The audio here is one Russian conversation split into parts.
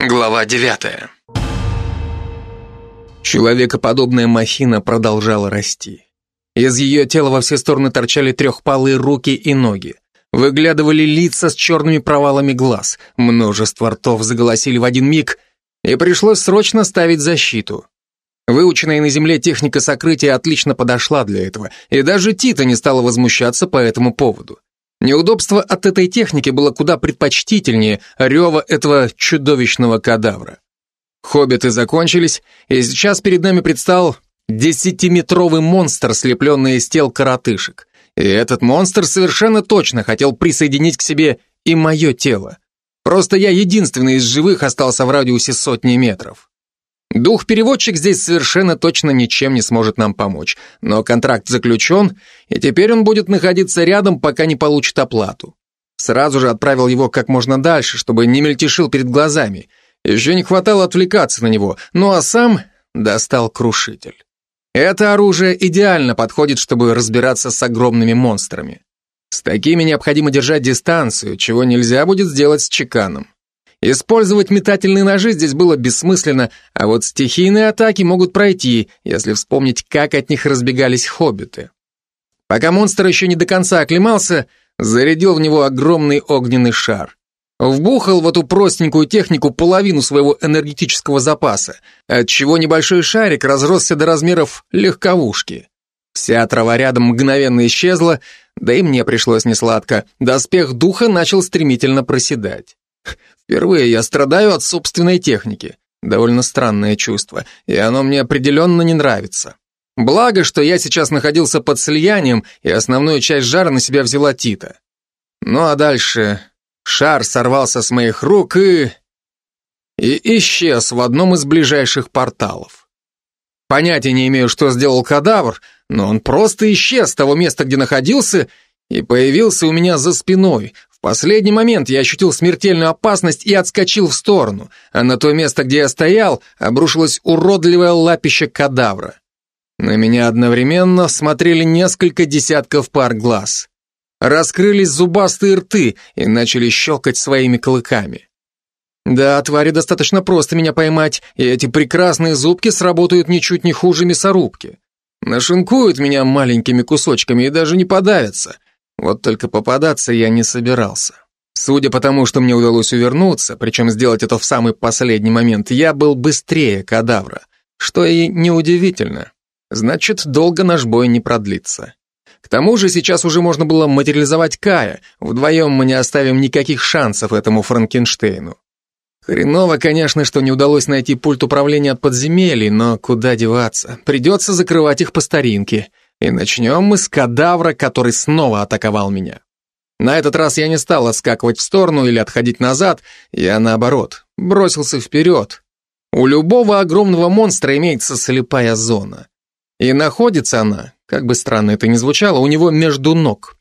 Глава девятая. Человекоподобная махина продолжала расти. Из ее тела во все стороны торчали трехпалые руки и ноги. Выглядывали лица с черными провалами глаз. Множество ртов заголосили в один миг, и пришлось срочно ставить защиту. Выученная на Земле техника сокрытия отлично подошла для этого, и даже Тита не стала возмущаться по этому поводу. Неудобство от этой техники было куда предпочтительнее рева этого чудовищного кадавра. Хоббиты закончились, и сейчас перед нами предстал десятиметровый монстр, слепленный из тел коротышек. И этот монстр совершенно точно хотел присоединить к себе и мое тело. Просто я единственный из живых остался в радиусе сотни метров. Дух-переводчик здесь совершенно точно ничем не сможет нам помочь, но контракт заключен, и теперь он будет находиться рядом, пока не получит оплату. Сразу же отправил его как можно дальше, чтобы не мельтешил перед глазами. Еще не хватало отвлекаться на него, ну а сам достал крушитель. Это оружие идеально подходит, чтобы разбираться с огромными монстрами. С такими необходимо держать дистанцию, чего нельзя будет сделать с чеканом. Использовать метательные ножи здесь было бессмысленно, а вот стихийные атаки могут пройти, если вспомнить, как от них разбегались хоббиты. Пока монстр еще не до конца оклемался, зарядил в него огромный огненный шар. Вбухал в эту простенькую технику половину своего энергетического запаса, отчего небольшой шарик разросся до размеров легковушки. Вся трава рядом мгновенно исчезла, да и мне пришлось несладко. Доспех духа начал стремительно проседать. Впервые я страдаю от собственной техники. Довольно странное чувство, и оно мне определенно не нравится. Благо, что я сейчас находился под слиянием, и основную часть жара на себя взяла Тита. Ну а дальше шар сорвался с моих рук и... и исчез в одном из ближайших порталов. Понятия не имею, что сделал кадавр, но он просто исчез с того места, где находился, и появился у меня за спиной, в последний момент я ощутил смертельную опасность и отскочил в сторону, а на то место, где я стоял, обрушилось уродливое лапище кадавра. На меня одновременно смотрели несколько десятков пар глаз. Раскрылись зубастые рты и начали щелкать своими клыками. Да, твари достаточно просто меня поймать, и эти прекрасные зубки сработают ничуть не хуже мясорубки. Нашинкуют меня маленькими кусочками и даже не подавятся, вот только попадаться я не собирался. Судя по тому, что мне удалось увернуться, причем сделать это в самый последний момент, я был быстрее кадавра, что и неудивительно. Значит, долго наш бой не продлится. К тому же сейчас уже можно было материализовать Кая, вдвоем мы не оставим никаких шансов этому Франкенштейну. Хреново, конечно, что не удалось найти пульт управления от подземелий, но куда деваться, придется закрывать их по старинке. И начнем мы с кадавра, который снова атаковал меня. На этот раз я не стал отскакивать в сторону или отходить назад, я наоборот, бросился вперед. У любого огромного монстра имеется слепая зона. И находится она, как бы странно это ни звучало, у него между ног.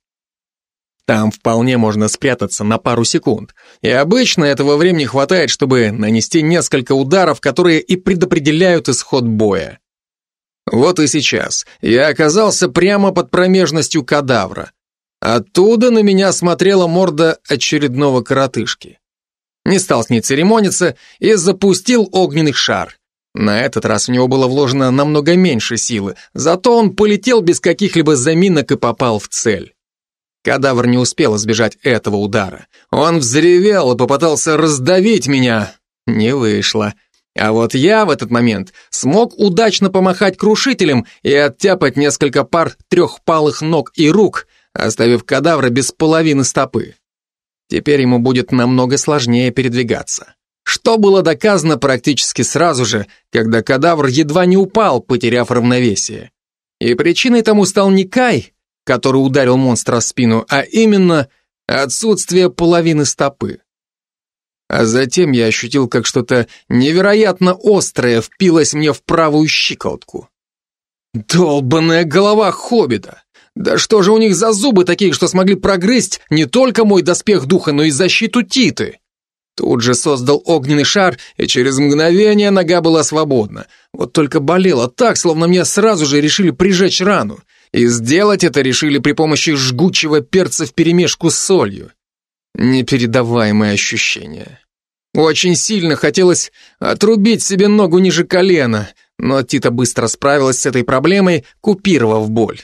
Там вполне можно спрятаться на пару секунд. И обычно этого времени хватает, чтобы нанести несколько ударов, которые и предопределяют исход боя. Вот и сейчас я оказался прямо под промежностью кадавра. Оттуда на меня смотрела морда очередного коротышки. Не стал с ней церемониться и запустил огненный шар. На этот раз в него было вложено намного меньше силы, зато он полетел без каких-либо заминок и попал в цель. Кадавр не успел избежать этого удара. Он взревел и попытался раздавить меня. Не вышло. А вот я в этот момент смог удачно помахать крушителем и оттяпать несколько пар трехпалых ног и рук, оставив кадавра без половины стопы. Теперь ему будет намного сложнее передвигаться. Что было доказано практически сразу же, когда кадавр едва не упал, потеряв равновесие. И причиной тому стал не Кай, который ударил монстра в спину, а именно отсутствие половины стопы. А затем я ощутил, как что-то невероятно острое впилось мне в правую щиколотку. Долбаная голова хоббита! Да что же у них за зубы такие, что смогли прогрызть не только мой доспех духа, но и защиту Титы? Тут же создал огненный шар, и через мгновение нога была свободна. Вот только болело так, словно мне сразу же решили прижечь рану. И сделать это решили при помощи жгучего перца вперемешку с солью. Непередаваемые ощущения. Очень сильно хотелось отрубить себе ногу ниже колена, но Тита быстро справилась с этой проблемой, купировав боль.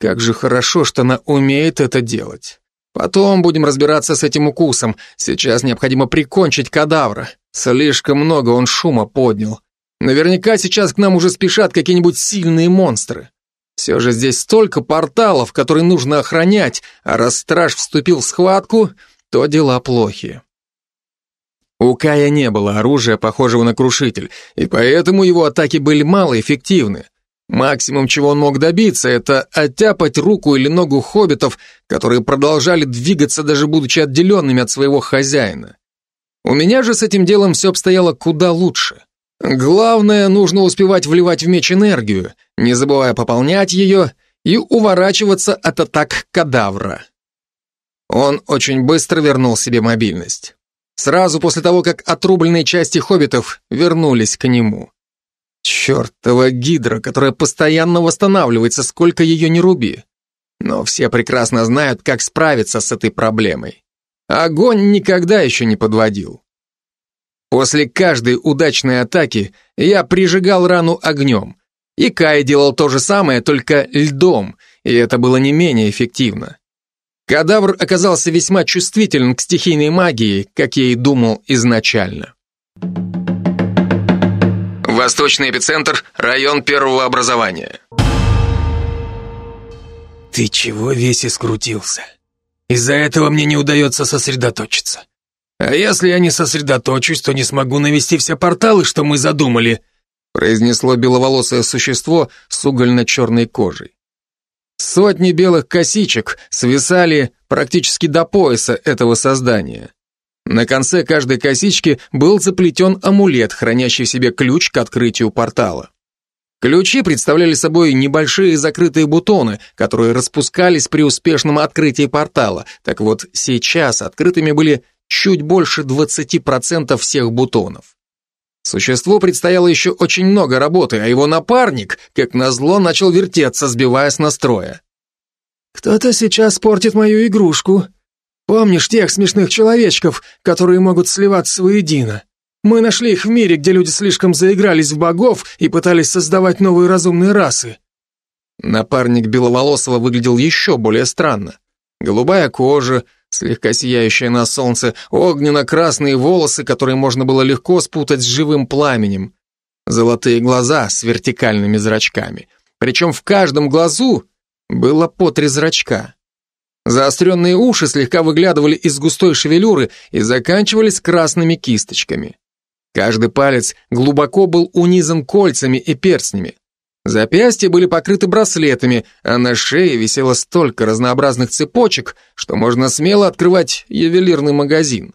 Как же хорошо, что она умеет это делать. Потом будем разбираться с этим укусом. Сейчас необходимо прикончить кадавра. Слишком много он шума поднял. Наверняка сейчас к нам уже спешат какие-нибудь сильные монстры. Все же здесь столько порталов, которые нужно охранять, а раз страж вступил в схватку, то дела плохи. У Кая не было оружия, похожего на крушитель, и поэтому его атаки были малоэффективны. Максимум, чего он мог добиться, это оттяпать руку или ногу хоббитов, которые продолжали двигаться, даже будучи отделенными от своего хозяина. У меня же с этим делом все обстояло куда лучше. Главное, нужно успевать вливать в меч энергию, не забывая пополнять ее и уворачиваться от атак кадавра. Он очень быстро вернул себе мобильность. Сразу после того, как отрубленные части хоббитов вернулись к нему. Чертова гидра, которая постоянно восстанавливается, сколько ее не руби. Но все прекрасно знают, как справиться с этой проблемой. Огонь никогда еще не подводил. После каждой удачной атаки я прижигал рану огнем. И Кай делал то же самое, только льдом, и это было не менее эффективно. Кадавр оказался весьма чувствителен к стихийной магии, как я и думал изначально. Восточный эпицентр, район первого образования. Ты чего весь искрутился? Из-за этого мне не удается сосредоточиться. А если я не сосредоточусь, то не смогу навести все порталы, что мы задумали, произнесло беловолосое существо с угольно-черной кожей. Сотни белых косичек свисали практически до пояса этого создания. На конце каждой косички был заплетен амулет, хранящий в себе ключ к открытию портала. Ключи представляли собой небольшие закрытые бутоны, которые распускались при успешном открытии портала. Так вот, сейчас открытыми были чуть больше 20% всех бутонов. Существу предстояло еще очень много работы, а его напарник, как назло, начал вертеться, сбивая с настроя. «Кто-то сейчас портит мою игрушку. Помнишь тех смешных человечков, которые могут сливаться воедино? Мы нашли их в мире, где люди слишком заигрались в богов и пытались создавать новые разумные расы». Напарник Беловолосого выглядел еще более странно. Голубая кожа, слегка сияющая на солнце, огненно-красные волосы, которые можно было легко спутать с живым пламенем, золотые глаза с вертикальными зрачками. Причем в каждом глазу было по три зрачка. Заостренные уши слегка выглядывали из густой шевелюры и заканчивались красными кисточками. Каждый палец глубоко был унизан кольцами и перстнями. Запястья были покрыты браслетами, а на шее висело столько разнообразных цепочек, что можно смело открывать ювелирный магазин.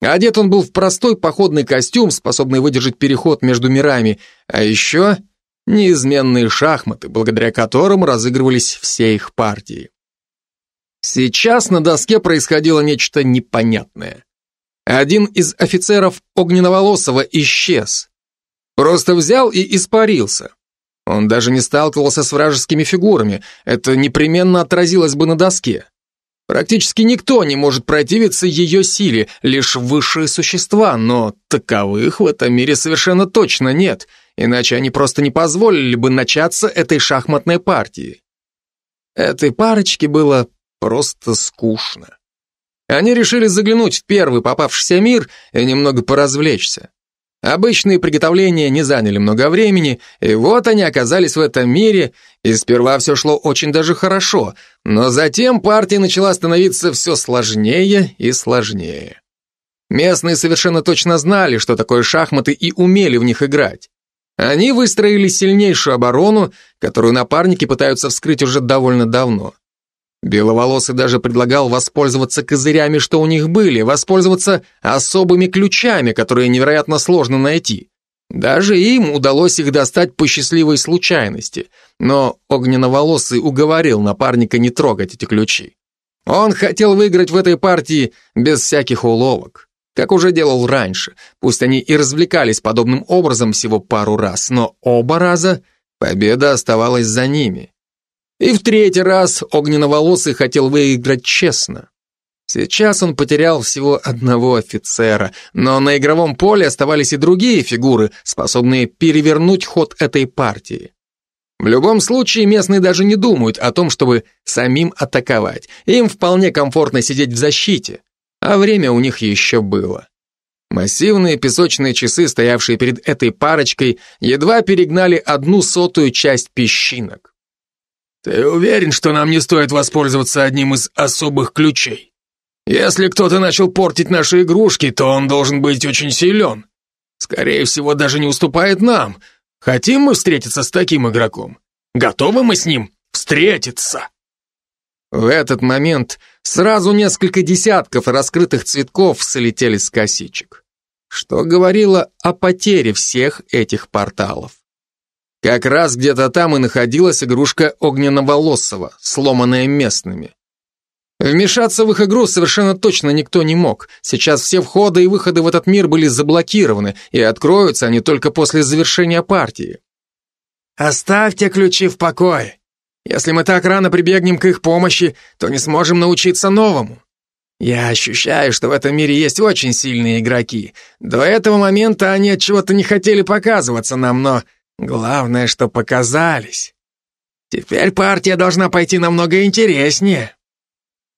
Одет он был в простой походный костюм, способный выдержать переход между мирами, а еще неизменные шахматы, благодаря которым разыгрывались все их партии. Сейчас на доске происходило нечто непонятное. Один из офицеров Огненноволосого исчез. Просто взял и испарился. Он даже не сталкивался с вражескими фигурами, это непременно отразилось бы на доске. Практически никто не может противиться ее силе, лишь высшие существа, но таковых в этом мире совершенно точно нет, иначе они просто не позволили бы начаться этой шахматной партии. Этой парочке было просто скучно. Они решили заглянуть в первый попавшийся мир и немного поразвлечься. Обычные приготовления не заняли много времени, и вот они оказались в этом мире, и сперва все шло очень даже хорошо, но затем партия начала становиться все сложнее и сложнее. Местные совершенно точно знали, что такое шахматы, и умели в них играть. Они выстроили сильнейшую оборону, которую напарники пытаются вскрыть уже довольно давно. Беловолосый даже предлагал воспользоваться козырями, что у них были, воспользоваться особыми ключами, которые невероятно сложно найти. Даже им удалось их достать по счастливой случайности, но огненноволосый уговорил напарника не трогать эти ключи. Он хотел выиграть в этой партии без всяких уловок, как уже делал раньше, пусть они и развлекались подобным образом всего пару раз, но оба раза победа оставалась за ними. И в третий раз огненноволосый хотел выиграть честно. Сейчас он потерял всего одного офицера, но на игровом поле оставались и другие фигуры, способные перевернуть ход этой партии. В любом случае, местные даже не думают о том, чтобы самим атаковать. Им вполне комфортно сидеть в защите, а время у них еще было. Массивные песочные часы, стоявшие перед этой парочкой, едва перегнали одну сотую часть песчинок. «Ты уверен, что нам не стоит воспользоваться одним из особых ключей? Если кто-то начал портить наши игрушки, то он должен быть очень силен. Скорее всего, даже не уступает нам, Хотим мы встретиться с таким игроком? Готовы мы с ним встретиться?» В этот момент сразу несколько десятков раскрытых цветков слетели с косичек, что говорило о потере всех этих порталов. Как раз где-то там и находилась игрушка огненно-волосого, сломанная местными. Вмешаться в их игру совершенно точно никто не мог. Сейчас все входы и выходы в этот мир были заблокированы, и откроются они только после завершения партии. «Оставьте ключи в покое. Если мы так рано прибегнем к их помощи, то не сможем научиться новому. Я ощущаю, что в этом мире есть очень сильные игроки. До этого момента они от чего-то не хотели показываться нам, но главное, что показались. Теперь партия должна пойти намного интереснее».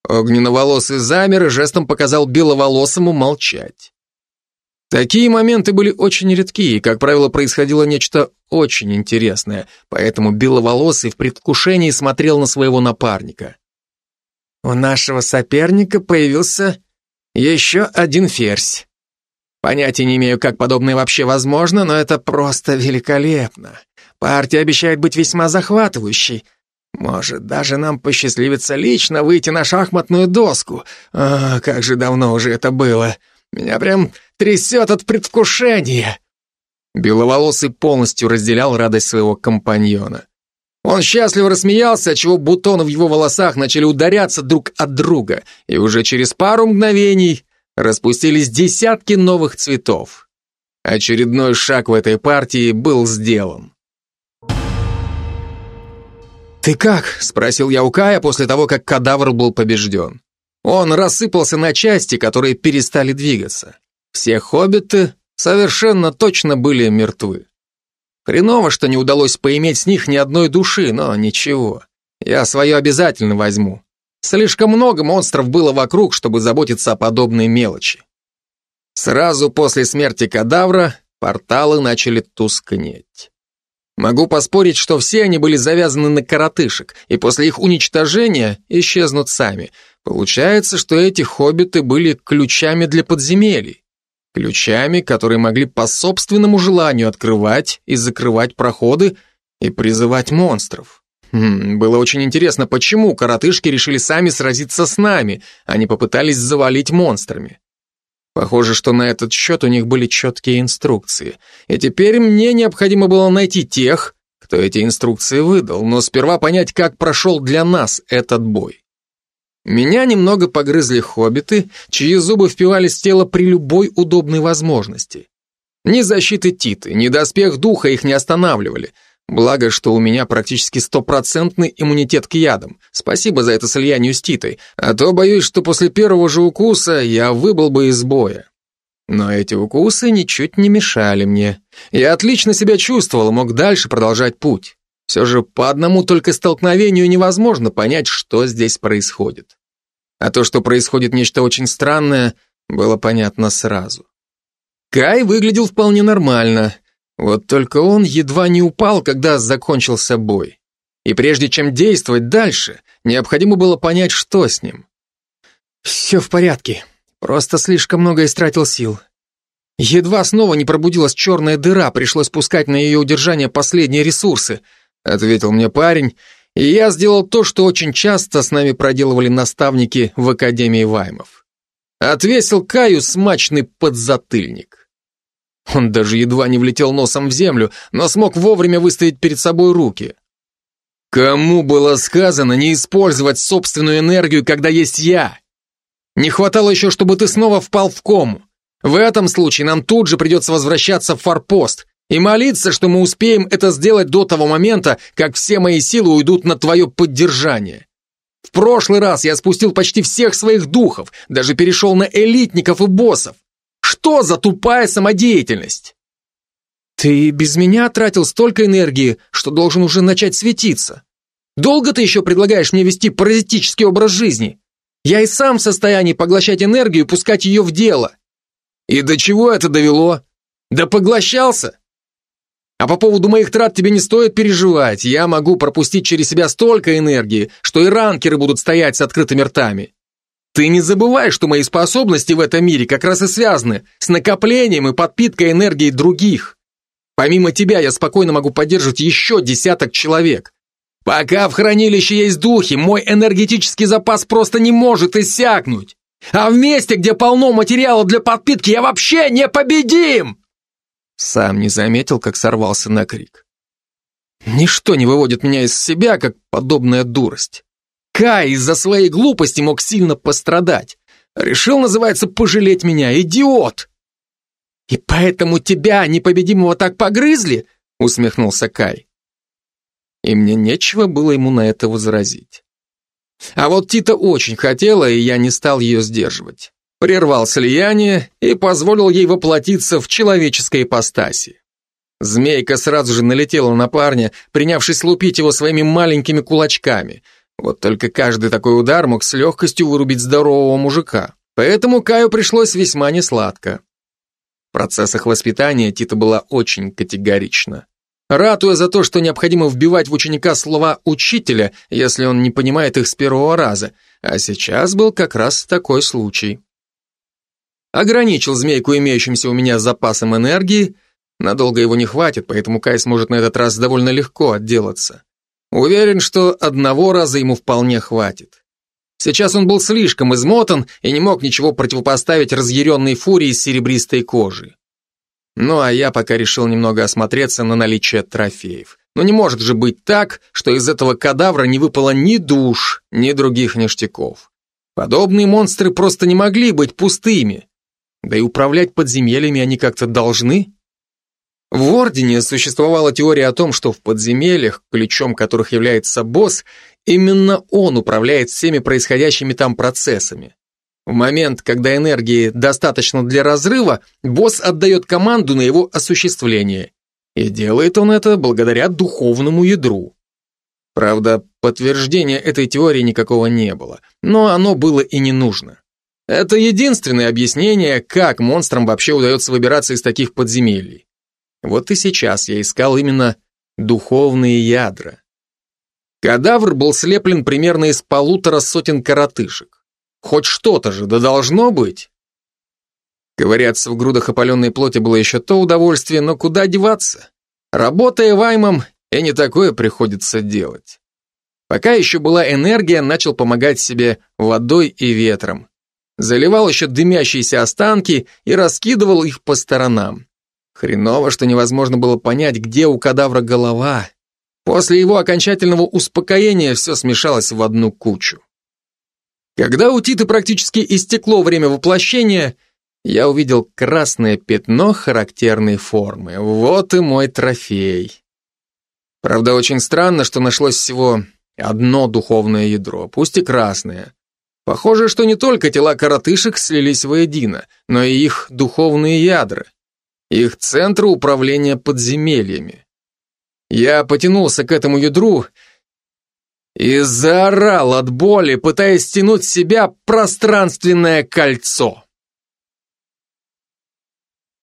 Огненноволосый замер и жестом показал беловолосому молчать. Такие моменты были очень редки, и, как правило, происходило нечто очень интересное, поэтому беловолосый в предвкушении смотрел на своего напарника. «У нашего соперника появился еще один ферзь. Понятия не имею, как подобное вообще возможно, но это просто великолепно. Партия обещает быть весьма захватывающей, может, даже нам посчастливится лично выйти на шахматную доску. А, как же давно уже это было. Меня прям трясет от предвкушения. Беловолосый полностью разделял радость своего компаньона. Он счастливо рассмеялся, отчего бутоны в его волосах начали ударяться друг от друга, и уже через пару мгновений распустились десятки новых цветов. Очередной шаг в этой партии был сделан. «Ты как?» — спросил я у Кая после того, как кадавр был побежден. Он рассыпался на части, которые перестали двигаться. Все хоббиты совершенно точно были мертвы. Хреново, что не удалось поиметь с них ни одной души, но ничего. Я свое обязательно возьму. Слишком много монстров было вокруг, чтобы заботиться о подобной мелочи. Сразу после смерти кадавра порталы начали тускнеть. Могу поспорить, что все они были завязаны на коротышек, и после их уничтожения исчезнут сами. Получается, что эти хоббиты были ключами для подземелий. Ключами, которые могли по собственному желанию открывать и закрывать проходы и призывать монстров. Хм, было очень интересно, почему коротышки решили сами сразиться с нами, а не попытались завалить монстрами. Похоже, что на этот счет у них были четкие инструкции. И теперь мне необходимо было найти тех, кто эти инструкции выдал, но сперва понять, как прошел для нас этот бой. Меня немного погрызли хоббиты, чьи зубы впивались в тело при любой удобной возможности. Ни защиты Титы, ни доспех духа их не останавливали, Благо, что у меня практически стопроцентный иммунитет к ядам. Спасибо за это слиянию с Титой, а то боюсь, что после первого же укуса я выбыл бы из боя. Но эти укусы ничуть не мешали мне. Я отлично себя чувствовал мог дальше продолжать путь. Все же по одному только столкновению невозможно понять, что здесь происходит. А то, что происходит нечто очень странное, было понятно сразу. Кай выглядел вполне нормально, вот только он едва не упал, когда закончился бой. И прежде чем действовать дальше, необходимо было понять, что с ним. «Все в порядке. Просто слишком много истратил сил. Едва снова не пробудилась черная дыра, пришлось пускать на ее удержание последние ресурсы», ответил мне парень, и я сделал то, что очень часто с нами проделывали наставники в Академии Ваймов. Отвесил Каю смачный подзатыльник. Он даже едва не влетел носом в землю, но смог вовремя выставить перед собой руки. Кому было сказано не использовать собственную энергию, когда есть я? Не хватало еще, чтобы ты снова впал в кому. В этом случае нам тут же придется возвращаться в форпост и молиться, что мы успеем это сделать до того момента, как все мои силы уйдут на твое поддержание. В прошлый раз я спустил почти всех своих духов, даже перешел на элитников и боссов. Что за тупая самодеятельность? Ты без меня тратил столько энергии, что должен уже начать светиться. Долго ты еще предлагаешь мне вести паразитический образ жизни? Я и сам в состоянии поглощать энергию и пускать ее в дело. И до чего это довело? Да поглощался. А по поводу моих трат тебе не стоит переживать. Я могу пропустить через себя столько энергии, что и ранкеры будут стоять с открытыми ртами. Ты не забывай, что мои способности в этом мире как раз и связаны с накоплением и подпиткой энергии других. Помимо тебя я спокойно могу поддерживать еще десяток человек. Пока в хранилище есть духи, мой энергетический запас просто не может иссякнуть. А в месте, где полно материала для подпитки, я вообще не победим! Сам не заметил, как сорвался на крик. Ничто не выводит меня из себя, как подобная дурость. Кай из-за своей глупости мог сильно пострадать. Решил, называется, пожалеть меня, идиот! И поэтому тебя, непобедимого, так погрызли? Усмехнулся Кай и мне нечего было ему на это возразить. А вот Тита очень хотела, и я не стал ее сдерживать. Прервал слияние и позволил ей воплотиться в человеческой ипостаси. Змейка сразу же налетела на парня, принявшись лупить его своими маленькими кулачками. Вот только каждый такой удар мог с легкостью вырубить здорового мужика. Поэтому Каю пришлось весьма несладко. В процессах воспитания Тита была очень категорична ратуя за то, что необходимо вбивать в ученика слова учителя, если он не понимает их с первого раза, а сейчас был как раз такой случай. Ограничил змейку имеющимся у меня запасом энергии, надолго его не хватит, поэтому Кай сможет на этот раз довольно легко отделаться. Уверен, что одного раза ему вполне хватит. Сейчас он был слишком измотан и не мог ничего противопоставить разъяренной фурии с серебристой кожей. Ну а я пока решил немного осмотреться на наличие трофеев. Но не может же быть так, что из этого кадавра не выпало ни душ, ни других ништяков. Подобные монстры просто не могли быть пустыми. Да и управлять подземельями они как-то должны. В Ордене существовала теория о том, что в подземельях, ключом которых является босс, именно он управляет всеми происходящими там процессами. В момент, когда энергии достаточно для разрыва, босс отдает команду на его осуществление. И делает он это благодаря духовному ядру. Правда, подтверждения этой теории никакого не было, но оно было и не нужно. Это единственное объяснение, как монстрам вообще удается выбираться из таких подземелий. Вот и сейчас я искал именно духовные ядра. Кадавр был слеплен примерно из полутора сотен коротышек. Хоть что-то же, да должно быть. Ковыряться в грудах опаленной плоти было еще то удовольствие, но куда деваться? Работая ваймом, и не такое приходится делать. Пока еще была энергия, начал помогать себе водой и ветром. Заливал еще дымящиеся останки и раскидывал их по сторонам. Хреново, что невозможно было понять, где у кадавра голова. После его окончательного успокоения все смешалось в одну кучу. Когда у Титы практически истекло время воплощения, я увидел красное пятно характерной формы. Вот и мой трофей. Правда, очень странно, что нашлось всего одно духовное ядро, пусть и красное. Похоже, что не только тела коротышек слились воедино, но и их духовные ядра, их центры управления подземельями. Я потянулся к этому ядру и заорал от боли, пытаясь стянуть с себя пространственное кольцо.